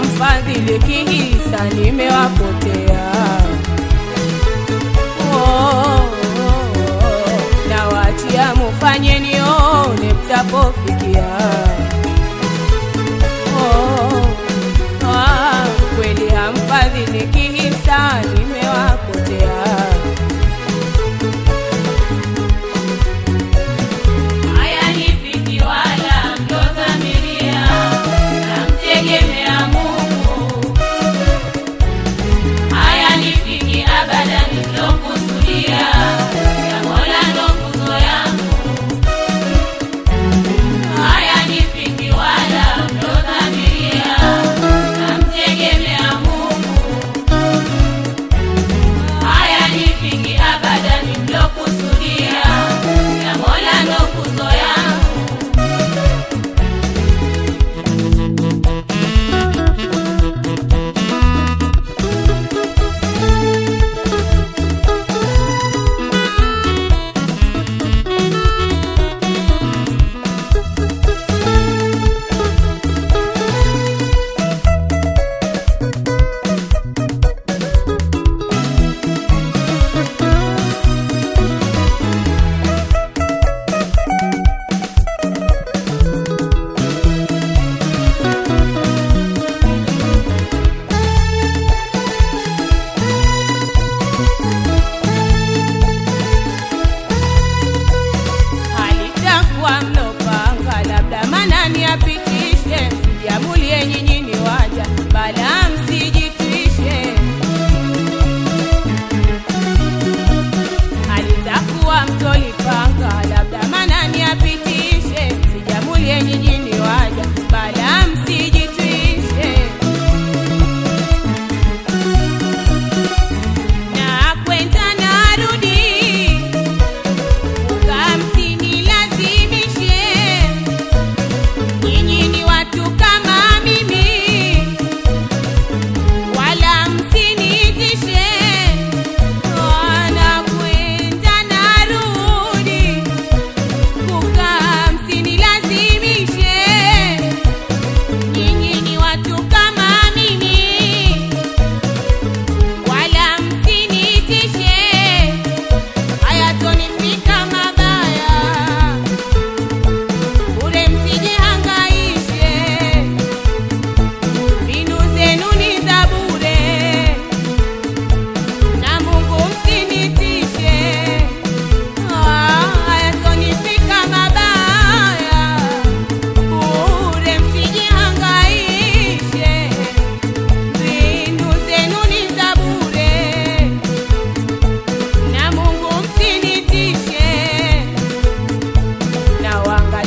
mfadhili kihisa nimewapotea. Oh, oh, oh, Na wachia mufanye nione mtapofikia.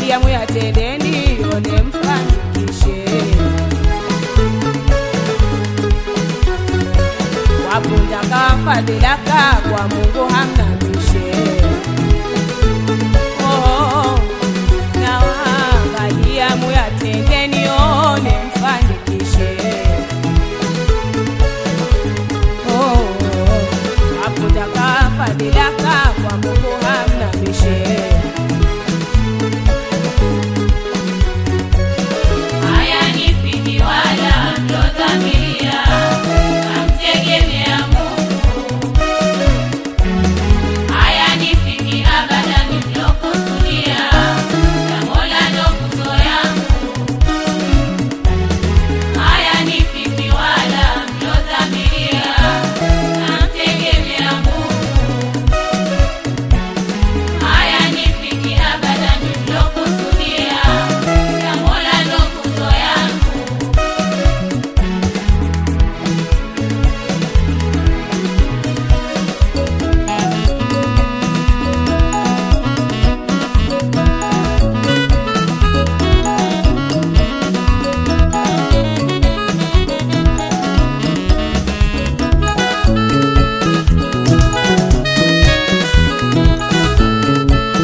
pia muyatende ndiyo nemfanikishe. Wapunda kafadhilaka kwa Mungu hamna Yo también.